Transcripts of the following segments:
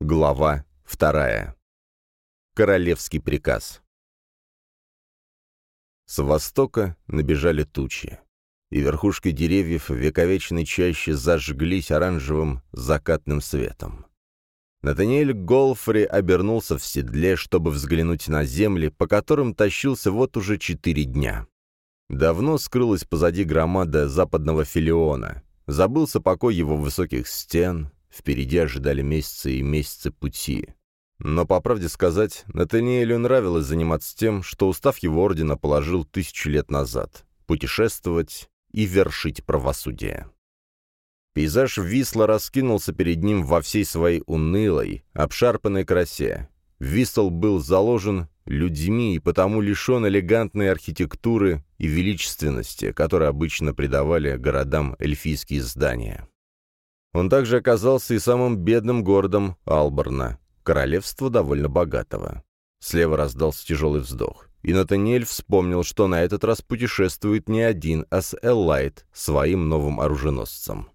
Глава вторая. Королевский приказ. С востока набежали тучи, и верхушки деревьев вековечной чаще зажглись оранжевым закатным светом. Натаниэль Голфри обернулся в седле, чтобы взглянуть на земли, по которым тащился вот уже четыре дня. Давно скрылась позади громада западного филиона, забылся покой его высоких стен, Впереди ожидали месяцы и месяцы пути. Но, по правде сказать, Натаниэлю нравилось заниматься тем, что устав его ордена положил тысячу лет назад — путешествовать и вершить правосудие. Пейзаж Висла раскинулся перед ним во всей своей унылой, обшарпанной красе. Висл был заложен людьми и потому лишен элегантной архитектуры и величественности, которые обычно придавали городам эльфийские здания. Он также оказался и самым бедным городом Алборна, королевства довольно богатого. Слева раздался тяжелый вздох, и Натаниэль вспомнил, что на этот раз путешествует не один, а с Эллайт, своим новым оруженосцем.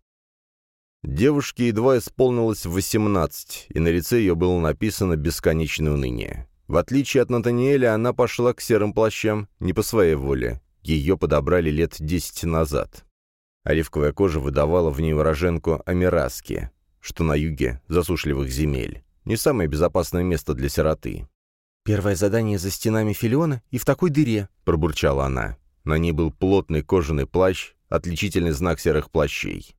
Девушке едва исполнилось восемнадцать, и на лице ее было написано «бесконечное уныние». В отличие от Натаниэля, она пошла к серым плащам не по своей воле. Ее подобрали лет десять назад. Оливковая кожа выдавала в ней уроженку Амираски, что на юге засушливых земель. Не самое безопасное место для сироты. «Первое задание за стенами Филиона и в такой дыре», — пробурчала она. На ней был плотный кожаный плащ, отличительный знак серых плащей.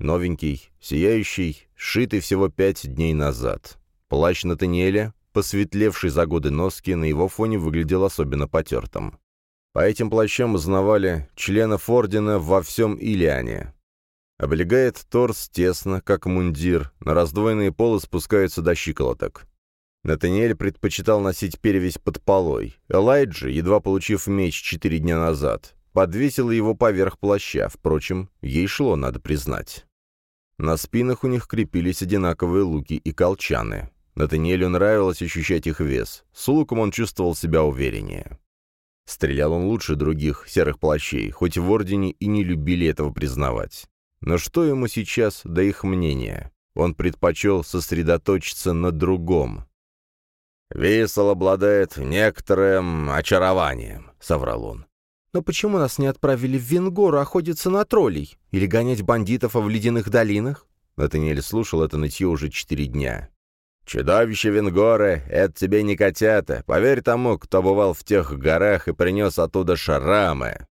Новенький, сияющий, сшитый всего пять дней назад. Плащ Натаниэля, посветлевший за годы носки, на его фоне выглядел особенно потертым. По этим плащам узнавали членов ордена во всем Илиане. Облегает торс тесно, как мундир, на раздвоенные полы спускаются до щиколоток. Натаниэль предпочитал носить перевязь под полой. Элайджи, едва получив меч четыре дня назад, подвесила его поверх плаща, впрочем, ей шло, надо признать. На спинах у них крепились одинаковые луки и колчаны. Натаниэлю нравилось ощущать их вес. С луком он чувствовал себя увереннее. Стрелял он лучше других серых плащей, хоть в Ордене и не любили этого признавать. Но что ему сейчас до их мнения? Он предпочел сосредоточиться на другом. «Висел обладает некоторым очарованием», — соврал он. «Но почему нас не отправили в Венгору охотиться на троллей? Или гонять бандитов в ледяных долинах?» Натаниэль слушал это нытье уже четыре дня. «Чудовище Венгоры — это тебе не котята. Поверь тому, кто бывал в тех горах и принес оттуда шрамы».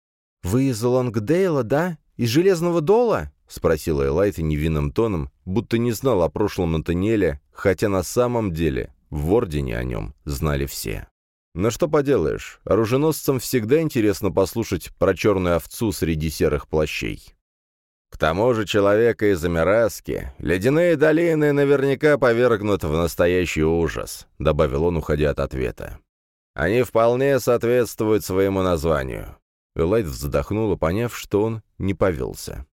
«Вы из Лонгдейла, да? Из Железного Дола?» — спросила Элайта невинным тоном, будто не знал о прошлом Натаниэля, хотя на самом деле в Ордене о нем знали все. Но что поделаешь, оруженосцам всегда интересно послушать про черную овцу среди серых плащей. К тому же человека из Амираски ледяные долины наверняка повергнут в настоящий ужас», — добавил он, уходя от ответа. «Они вполне соответствуют своему названию». Элайт вздохнула, поняв, что он не повелся.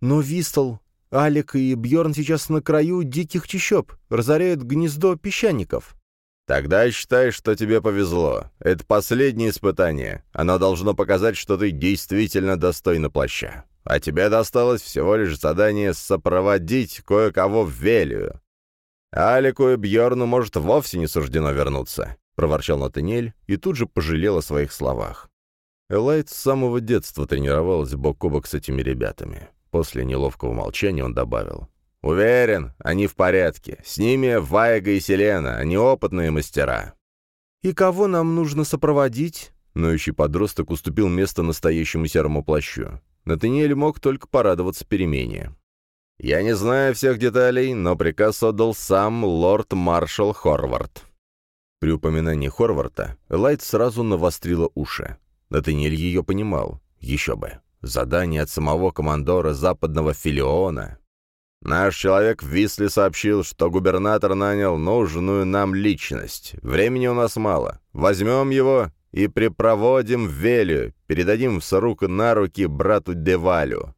«Но Вистл, Алик и Бьорн сейчас на краю диких чащоб, разоряют гнездо песчаников». «Тогда считай, что тебе повезло. Это последнее испытание. Оно должно показать, что ты действительно достойна плаща» а тебе досталось всего лишь задание сопроводить кое-кого в Велию. Алику и Бьорну, может, вовсе не суждено вернуться», — проворчал Натаниэль и тут же пожалел о своих словах. Элайт с самого детства тренировалась бок о бок с этими ребятами. После неловкого молчания он добавил. «Уверен, они в порядке. С ними Вайга и Селена, они опытные мастера». «И кого нам нужно сопроводить?» Ноющий подросток уступил место настоящему серому плащу. Натаниэль мог только порадоваться перемене. «Я не знаю всех деталей, но приказ отдал сам лорд-маршал Хорвард». При упоминании Хорварда Элайт сразу навострила уши. Натаниэль ее понимал. Еще бы. Задание от самого командора западного филиона. Наш человек в Висле сообщил, что губернатор нанял нужную нам личность. Времени у нас мало. Возьмем его и припроводим в Велию, передадим с рук на руки брату Девалю».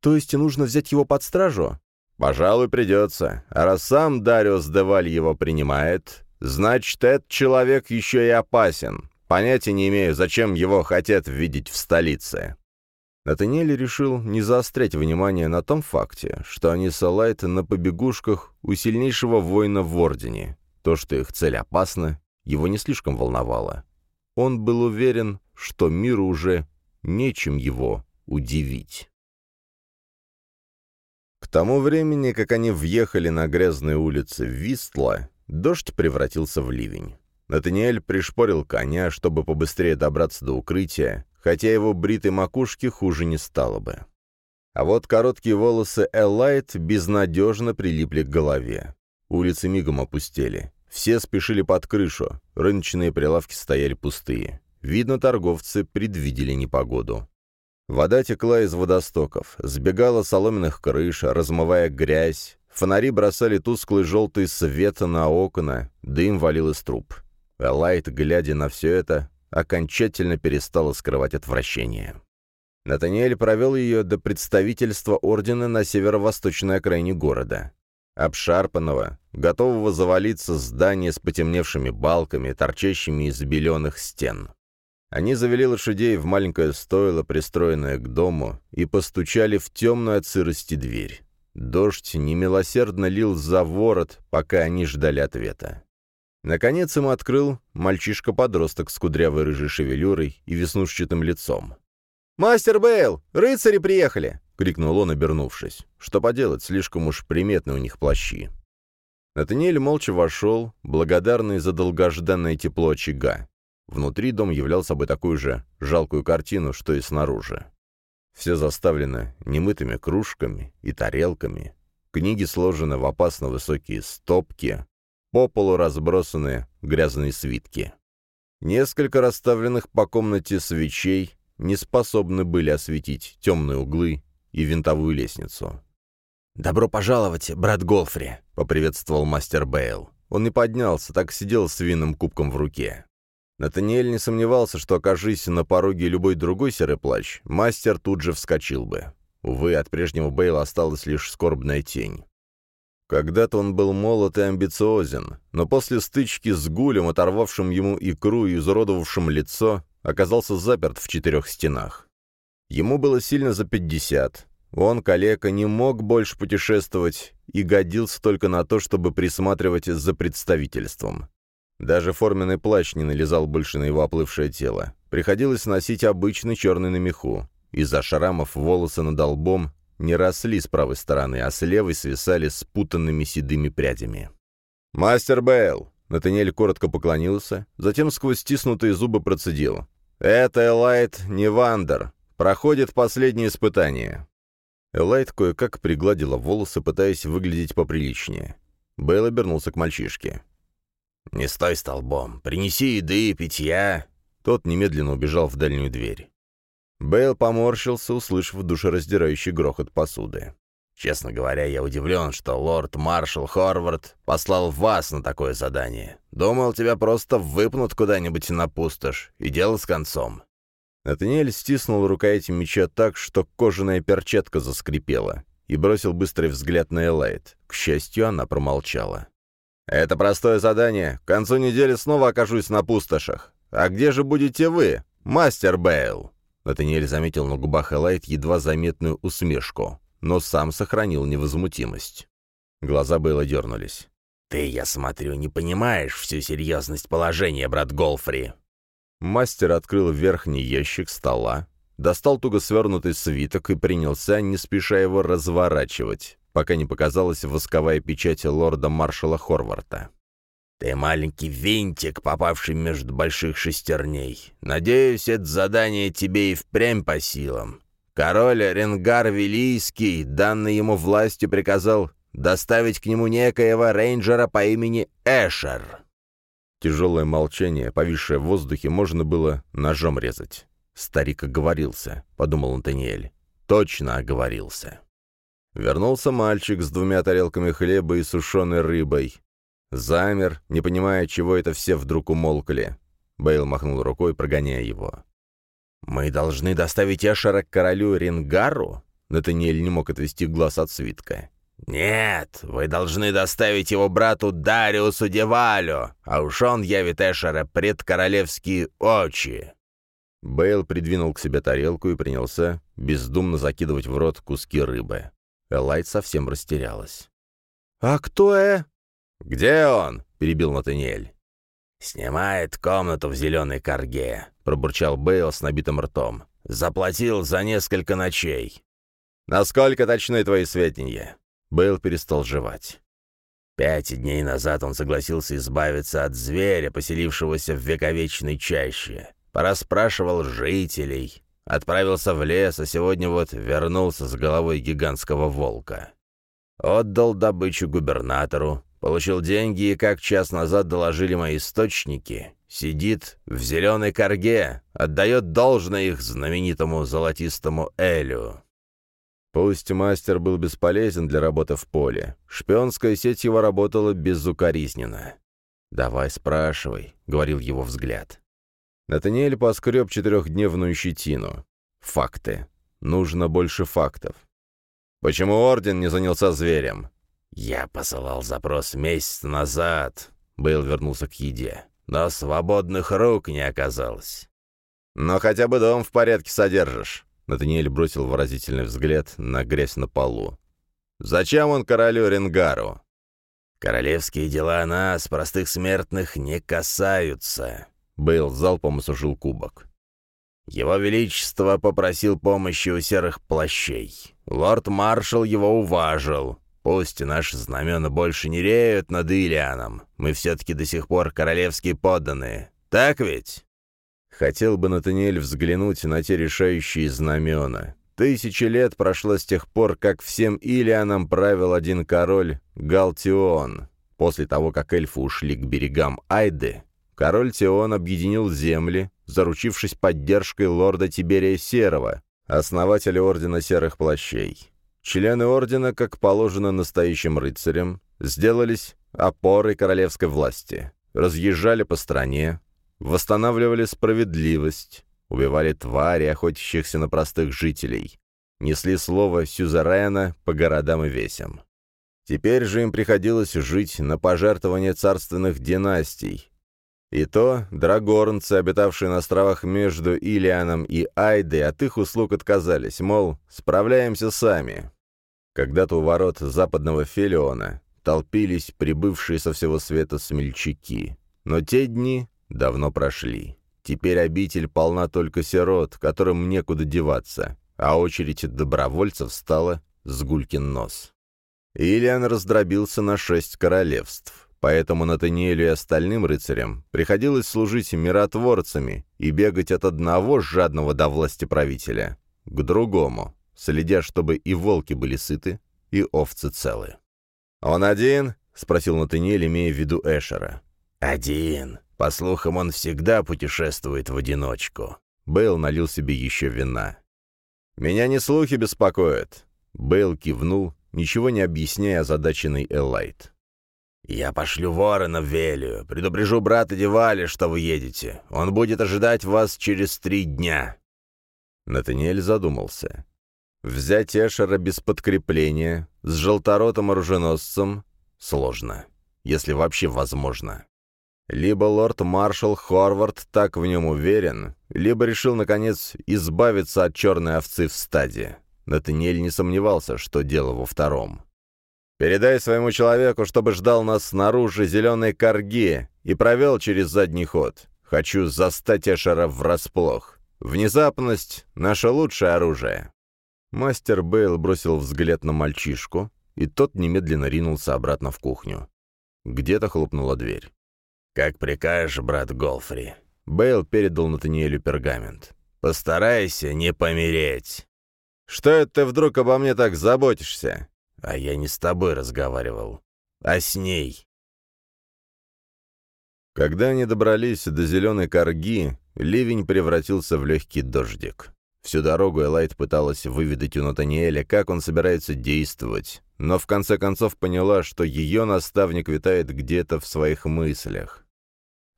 «То есть нужно взять его под стражу?» «Пожалуй, придется. А раз сам Дариус Деваль его принимает, значит, этот человек еще и опасен. Понятия не имею, зачем его хотят видеть в столице». Натаниэль решил не заострять внимание на том факте, что они с Алайт на побегушках у сильнейшего воина в Ордене. То, что их цель опасна, его не слишком волновало. Он был уверен, что миру уже нечем его удивить. К тому времени, как они въехали на грязные улицы Вистла, дождь превратился в ливень. Натаниэль пришпорил коня, чтобы побыстрее добраться до укрытия, хотя его бритой макушке хуже не стало бы. А вот короткие волосы Элайт безнадежно прилипли к голове. Улицы мигом опустели. Все спешили под крышу, рыночные прилавки стояли пустые. Видно, торговцы предвидели непогоду. Вода текла из водостоков, сбегала соломенных крыш, размывая грязь, фонари бросали тусклый желтый свет на окна, дым валил из труб. Элайт, глядя на все это, окончательно перестала скрывать отвращение. Натаниэль провел ее до представительства ордена на северо-восточной окраине города. Обшарпанного, готового завалиться здания с потемневшими балками, торчащими из беленых стен. Они завели лошадей в маленькое стойло, пристроенное к дому, и постучали в темную от сырости дверь. Дождь немилосердно лил за ворот, пока они ждали ответа. Наконец ему открыл мальчишка-подросток с кудрявой рыжей шевелюрой и веснушчатым лицом. «Мастер Бейл! Рыцари приехали!» — крикнул он, обернувшись. Что поделать, слишком уж приметны у них плащи. Натаниэль молча вошел, благодарный за долгожданное тепло очага. Внутри дом являл собой такую же жалкую картину, что и снаружи. Все заставлено немытыми кружками и тарелками. Книги сложены в опасно высокие стопки, по полу разбросаны грязные свитки. Несколько расставленных по комнате свечей не способны были осветить темные углы и винтовую лестницу. «Добро пожаловать, брат Голфри!» — поприветствовал мастер Бейл. Он не поднялся, так сидел с винным кубком в руке. Натаниэль не сомневался, что, окажись на пороге любой другой серый плащ, мастер тут же вскочил бы. Увы, от прежнего Бейла осталась лишь скорбная тень. Когда-то он был молод и амбициозен, но после стычки с гулем, оторвавшим ему икру и изуродовавшим лицо, оказался заперт в четырех стенах. Ему было сильно за пятьдесят. Он, калека, не мог больше путешествовать и годился только на то, чтобы присматривать за представительством. Даже форменный плащ не налезал больше на его оплывшее тело. Приходилось носить обычный черный на меху. Из-за шрамов волосы над лбом не росли с правой стороны, а с левой свисали спутанными седыми прядями. «Мастер Бейл!» Натаниэль коротко поклонился, затем сквозь стиснутые зубы процедил. «Это Элайт не Вандер. Проходит последнее испытание». Элайт кое-как пригладила волосы, пытаясь выглядеть поприличнее. Бейл обернулся к мальчишке. «Не стой столбом. Принеси еды и питья». Тот немедленно убежал в дальнюю дверь. Бейл поморщился, услышав душераздирающий грохот посуды. «Честно говоря, я удивлен, что лорд-маршал Хорвард послал вас на такое задание. Думал, тебя просто выпнут куда-нибудь на пустошь, и дело с концом». Натаниэль стиснул рукоять меча так, что кожаная перчатка заскрипела, и бросил быстрый взгляд на Элайт. К счастью, она промолчала. «Это простое задание. К концу недели снова окажусь на пустошах. А где же будете вы, мастер Бейл?» Натаниэль заметил на губах Элайт едва заметную усмешку, но сам сохранил невозмутимость. Глаза Бейла дернулись. «Ты, я смотрю, не понимаешь всю серьезность положения, брат Голфри!» Мастер открыл верхний ящик стола, достал туго свернутый свиток и принялся, не спеша его разворачивать, пока не показалась восковая печать лорда-маршала Хорварта. Ты маленький винтик, попавший между больших шестерней. Надеюсь, это задание тебе и впрямь по силам. Король Ренгар Велийский, данный ему властью, приказал доставить к нему некоего рейнджера по имени Эшер. Тяжелое молчание, повисшее в воздухе, можно было ножом резать. «Старик оговорился», — подумал Антониэль. «Точно оговорился». Вернулся мальчик с двумя тарелками хлеба и сушеной рыбой. Замер, не понимая, чего это все вдруг умолкли. Бейл махнул рукой, прогоняя его. «Мы должны доставить Эшера к королю Рингару?» Натаниэль не мог отвести глаз от свитка. «Нет, вы должны доставить его брату Дариусу Девалю, а уж он явит Эшера пред королевские очи». Бейл придвинул к себе тарелку и принялся бездумно закидывать в рот куски рыбы. Элайт совсем растерялась. «А кто э?» «Где он?» — перебил Натаниэль. «Снимает комнату в зеленой корге», — пробурчал Бейл с набитым ртом. «Заплатил за несколько ночей». «Насколько точны твои сведения?» Бейл перестал жевать. Пять дней назад он согласился избавиться от зверя, поселившегося в вековечной чаще. Пораспрашивал жителей. Отправился в лес, а сегодня вот вернулся с головой гигантского волка. Отдал добычу губернатору, получил деньги и, как час назад доложили мои источники, сидит в зеленой корге, отдает должное их знаменитому золотистому Элю. Пусть мастер был бесполезен для работы в поле, шпионская сеть его работала безукоризненно. «Давай спрашивай», — говорил его взгляд. Натаниэль поскреб четырехдневную щетину. Факты. Нужно больше фактов. Почему Орден не занялся зверем? Я посылал запрос месяц назад. Бейл вернулся к еде. Но свободных рук не оказалось. Но хотя бы дом в порядке содержишь. Натаниэль бросил выразительный взгляд на грязь на полу. «Зачем он королю Ренгару?» «Королевские дела нас, простых смертных, не касаются», — Бейл залпом осушил кубок. «Его Величество попросил помощи у серых плащей. Лорд-маршал его уважил. Пусть наши знамена больше не реют над Илианом, мы все-таки до сих пор королевские подданные. Так ведь?» Хотел бы Натаниэль взглянуть на те решающие знамена. Тысячи лет прошло с тех пор, как всем Илианам правил один король Галтион. После того, как эльфы ушли к берегам Айды, король Тион объединил земли, заручившись поддержкой лорда Тиберия Серого, основателя Ордена Серых Плащей. Члены Ордена, как положено настоящим рыцарям, сделались опорой королевской власти, разъезжали по стране, восстанавливали справедливость, убивали твари, охотящихся на простых жителей, несли слово сюзерена по городам и весям. Теперь же им приходилось жить на пожертвования царственных династий. И то драгорнцы, обитавшие на островах между Илианом и Айдой, от их услуг отказались, мол, справляемся сами. Когда-то у ворот западного Фелиона толпились прибывшие со всего света смельчаки. Но те дни давно прошли. Теперь обитель полна только сирот, которым некуда деваться, а очередь добровольцев стала с гулькин нос. Ильян раздробился на шесть королевств, поэтому Натаниэлю и остальным рыцарям приходилось служить миротворцами и бегать от одного жадного до власти правителя к другому, следя, чтобы и волки были сыты, и овцы целы. «Он один?» — спросил Натаниэль, имея в виду Эшера. «Один», по слухам, он всегда путешествует в одиночку». Бейл налил себе еще вина. «Меня не слухи беспокоят». Бейл кивнул, ничего не объясняя озадаченный Элайт. «Я пошлю ворона в Велию, предупрежу брата Девали, что вы едете. Он будет ожидать вас через три дня». Натаниэль задумался. Взять Эшера без подкрепления, с желторотым оруженосцем, сложно, если вообще возможно. Либо лорд-маршал Хорвард так в нем уверен, либо решил, наконец, избавиться от черной овцы в стаде. Натаниэль не сомневался, что дело во втором. «Передай своему человеку, чтобы ждал нас снаружи зеленой корги и провел через задний ход. Хочу застать Эшера врасплох. Внезапность — наше лучшее оружие». Мастер Бейл бросил взгляд на мальчишку, и тот немедленно ринулся обратно в кухню. Где-то хлопнула дверь. «Как прикажешь, брат Голфри». Бейл передал Натаниэлю пергамент. «Постарайся не помереть». «Что это ты вдруг обо мне так заботишься?» «А я не с тобой разговаривал, а с ней». Когда они добрались до зеленой корги, ливень превратился в легкий дождик. Всю дорогу Элайт пыталась выведать у Натаниэля, как он собирается действовать, но в конце концов поняла, что ее наставник витает где-то в своих мыслях.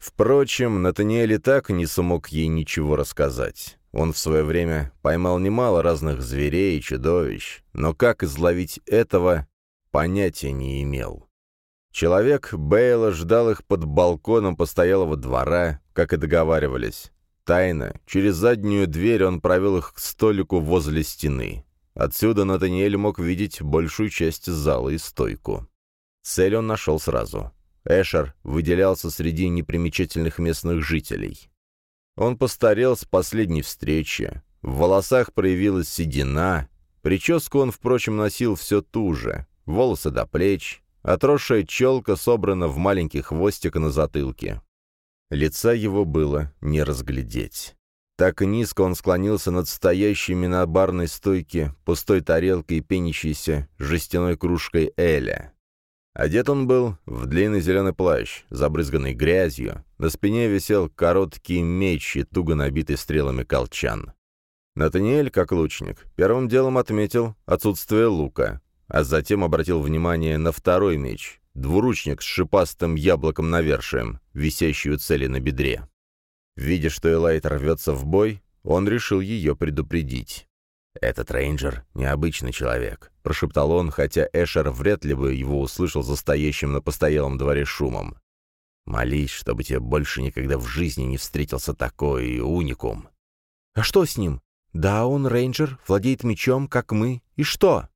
Впрочем, Натаниэль и так не смог ей ничего рассказать. Он в свое время поймал немало разных зверей и чудовищ, но как изловить этого, понятия не имел. Человек Бейла ждал их под балконом постоялого двора, как и договаривались. Тайно, через заднюю дверь он провел их к столику возле стены. Отсюда Натаниэль мог видеть большую часть зала и стойку. Цель он нашел сразу. Эшер выделялся среди непримечательных местных жителей. Он постарел с последней встречи, в волосах проявилась седина, прическу он, впрочем, носил все ту же, волосы до плеч, отросшая челка собрана в маленький хвостик на затылке. Лица его было не разглядеть. Так низко он склонился над стоящими на барной стойке пустой тарелкой и пенящейся жестяной кружкой Эля. Одет он был в длинный зеленый плащ, забрызганный грязью. На спине висел короткий меч и туго набитый стрелами колчан. Натаниэль, как лучник, первым делом отметил отсутствие лука, а затем обратил внимание на второй меч, двуручник с шипастым яблоком навершием, висящий у цели на бедре. Видя, что Элайт рвется в бой, он решил ее предупредить. «Этот рейнджер — необычный человек», — прошептал он, хотя Эшер вряд ли бы его услышал за стоящим на постоялом дворе шумом. «Молись, чтобы тебе больше никогда в жизни не встретился такой уникум». «А что с ним? Да, он рейнджер, владеет мечом, как мы. И что?»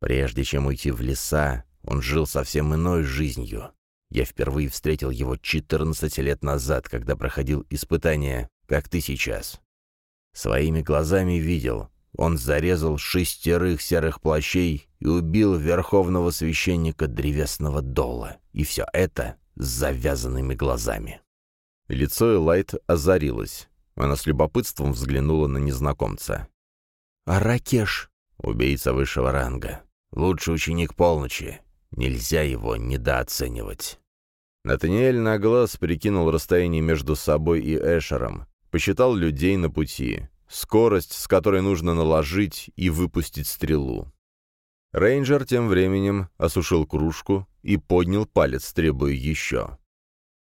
«Прежде чем уйти в леса, он жил совсем иной жизнью. Я впервые встретил его 14 лет назад, когда проходил испытание, как ты сейчас. Своими глазами видел, он зарезал шестерых серых плащей и убил верховного священника древесного дола. И все это с завязанными глазами. Лицо Элайт озарилось. Она с любопытством взглянула на незнакомца. «А Ракеш?» «Убийца высшего ранга. Лучший ученик полночи. Нельзя его недооценивать». Натаниэль на глаз прикинул расстояние между собой и Эшером, посчитал людей на пути скорость, с которой нужно наложить и выпустить стрелу. Рейнджер тем временем осушил кружку и поднял палец, требуя еще.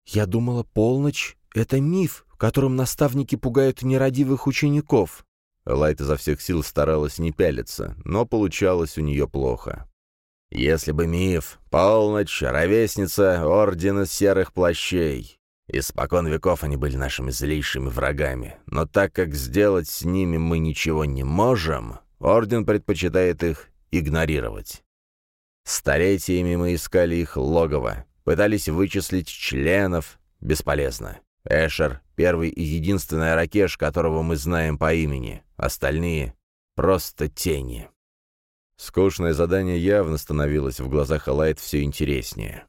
«Я думала, полночь — это миф, которым наставники пугают нерадивых учеников». Лайт изо всех сил старалась не пялиться, но получалось у нее плохо. «Если бы миф, полночь, ровесница Ордена Серых Плащей. Испокон веков они были нашими злейшими врагами, но так как сделать с ними мы ничего не можем, Орден предпочитает их игнорировать. Столетиями мы искали их логово, пытались вычислить членов, бесполезно. Эшер — первый и единственный ракеш, которого мы знаем по имени, остальные — просто тени. Скучное задание явно становилось в глазах Элайт все интереснее.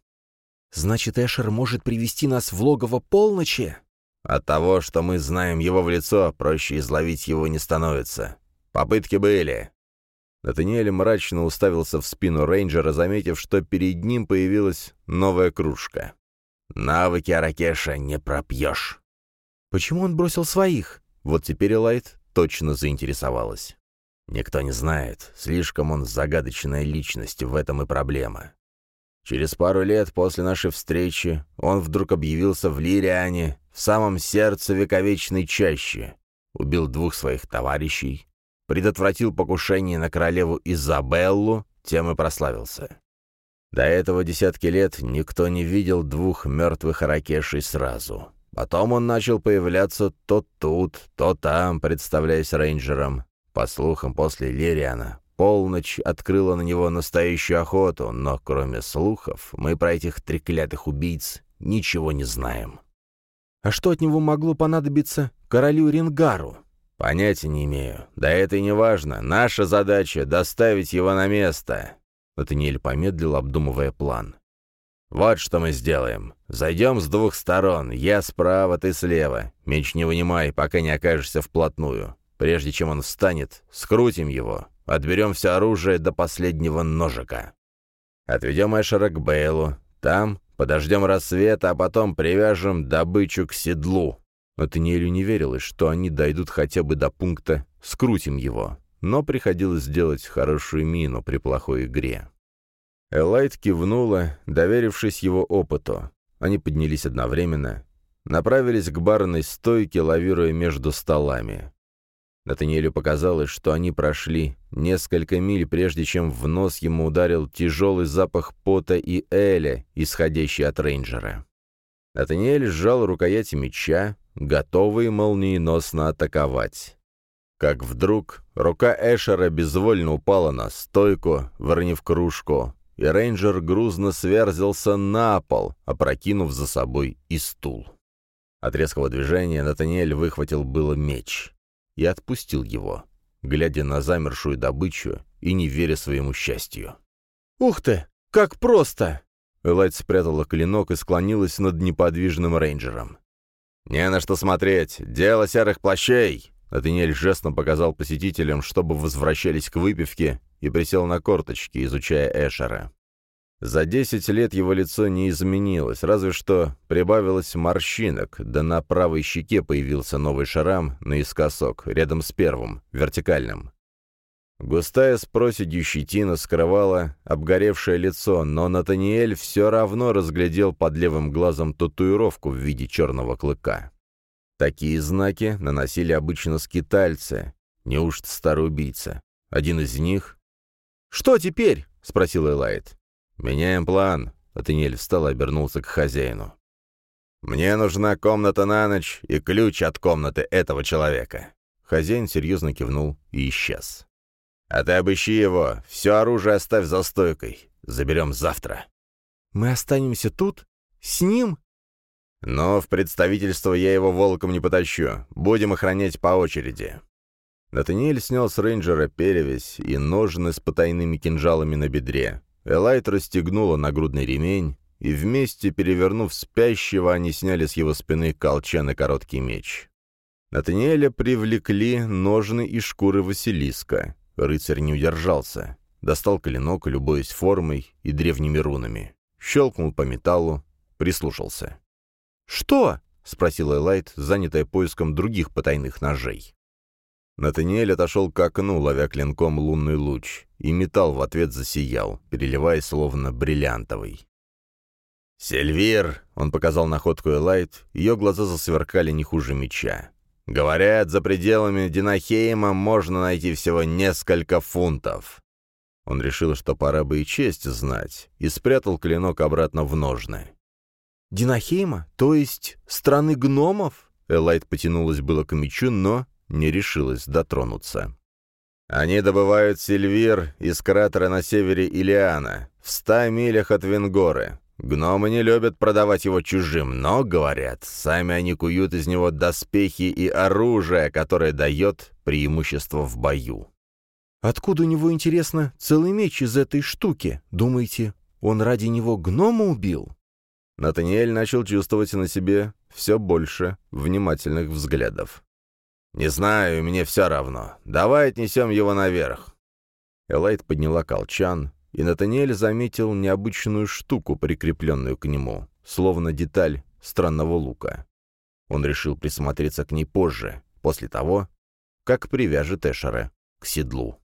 Значит, Эшер может привести нас в логово полночи? От того, что мы знаем его в лицо, проще изловить его не становится. Попытки были. Натаниэль мрачно уставился в спину рейнджера, заметив, что перед ним появилась новая кружка. «Навыки Аракеша не пропьешь». «Почему он бросил своих?» Вот теперь Элайт точно заинтересовалась. «Никто не знает. Слишком он загадочная личность, в этом и проблема. Через пару лет после нашей встречи он вдруг объявился в Лириане, в самом сердце вековечной чащи, убил двух своих товарищей, предотвратил покушение на королеву Изабеллу, тем и прославился. До этого десятки лет никто не видел двух мертвых аракешей сразу. Потом он начал появляться то тут, то там, представляясь рейнджером. По слухам, после Лириана Полночь открыла на него настоящую охоту, но кроме слухов мы про этих треклятых убийц ничего не знаем. А что от него могло понадобиться королю Ренгару? Понятия не имею. Да это и не важно. Наша задача — доставить его на место. Натаниэль помедлил, обдумывая план. «Вот что мы сделаем. Зайдем с двух сторон. Я справа, ты слева. Меч не вынимай, пока не окажешься вплотную. Прежде чем он встанет, скрутим его. Отберем все оружие до последнего ножика. Отведем Эшера к Бейлу. Там подождем рассвета, а потом привяжем добычу к седлу. Натаниэлю не верилось, что они дойдут хотя бы до пункта «скрутим его», но приходилось сделать хорошую мину при плохой игре. Элайт кивнула, доверившись его опыту. Они поднялись одновременно, направились к барной стойке, лавируя между столами. Натаниэлю показалось, что они прошли несколько миль, прежде чем в нос ему ударил тяжелый запах пота и эля, исходящий от рейнджера. Натаниэль сжал рукоять меча, готовые молниеносно атаковать. Как вдруг рука Эшера безвольно упала на стойку, выронив кружку, и рейнджер грузно сверзился на пол, опрокинув за собой и стул. От резкого движения Натаниэль выхватил было меч и отпустил его, глядя на замершую добычу и не веря своему счастью. «Ух ты! Как просто!» Элайт спрятала клинок и склонилась над неподвижным рейнджером. «Не на что смотреть! Дело серых плащей!» Натаниэль жестом показал посетителям, чтобы возвращались к выпивке, и присел на корточки, изучая Эшера. За десять лет его лицо не изменилось, разве что прибавилось морщинок, да на правой щеке появился новый шрам наискосок, рядом с первым, вертикальным. Густая с проседью щетина скрывала обгоревшее лицо, но Натаниэль все равно разглядел под левым глазом татуировку в виде черного клыка. Такие знаки наносили обычно скитальцы, неужто старый убийца. Один из них... «Что теперь?» — спросил Элайт. «Меняем план», — Натаниэль встал и обернулся к хозяину. «Мне нужна комната на ночь и ключ от комнаты этого человека». Хозяин серьезно кивнул и исчез. «А ты обыщи его, все оружие оставь за стойкой. Заберем завтра». «Мы останемся тут? С ним?» «Но в представительство я его волком не потащу. Будем охранять по очереди». Натаниэль снял с рейнджера перевязь и ножны с потайными кинжалами на бедре. Элайт расстегнула нагрудный ремень, и вместе, перевернув спящего, они сняли с его спины колчан и короткий меч. Натаниэля привлекли ножны и шкуры Василиска. Рыцарь не удержался. Достал клинок, любуясь формой и древними рунами. Щелкнул по металлу, прислушался. «Что?» — спросила Элайт, занятая поиском других потайных ножей. Натаниэль отошел к окну, ловя клинком лунный луч, и металл в ответ засиял, переливаясь словно бриллиантовый. «Сильвир!» — он показал находку Элайт, ее глаза засверкали не хуже меча. Говорят, за пределами Динахейма можно найти всего несколько фунтов. Он решил, что пора бы и честь знать, и спрятал клинок обратно в ножны. «Динахейма? То есть страны гномов?» Элайт потянулась было к мечу, но не решилась дотронуться. «Они добывают сильвир из кратера на севере Илиана, в ста милях от Венгоры. Гномы не любят продавать его чужим, но, говорят, сами они куют из него доспехи и оружие, которое дает преимущество в бою. «Откуда у него, интересно, целый меч из этой штуки? Думаете, он ради него гнома убил?» Натаниэль начал чувствовать на себе все больше внимательных взглядов. «Не знаю, мне все равно. Давай отнесем его наверх». Элайт подняла колчан, и Натаниэль заметил необычную штуку, прикрепленную к нему, словно деталь странного лука. Он решил присмотреться к ней позже, после того, как привяжет Эшера к седлу.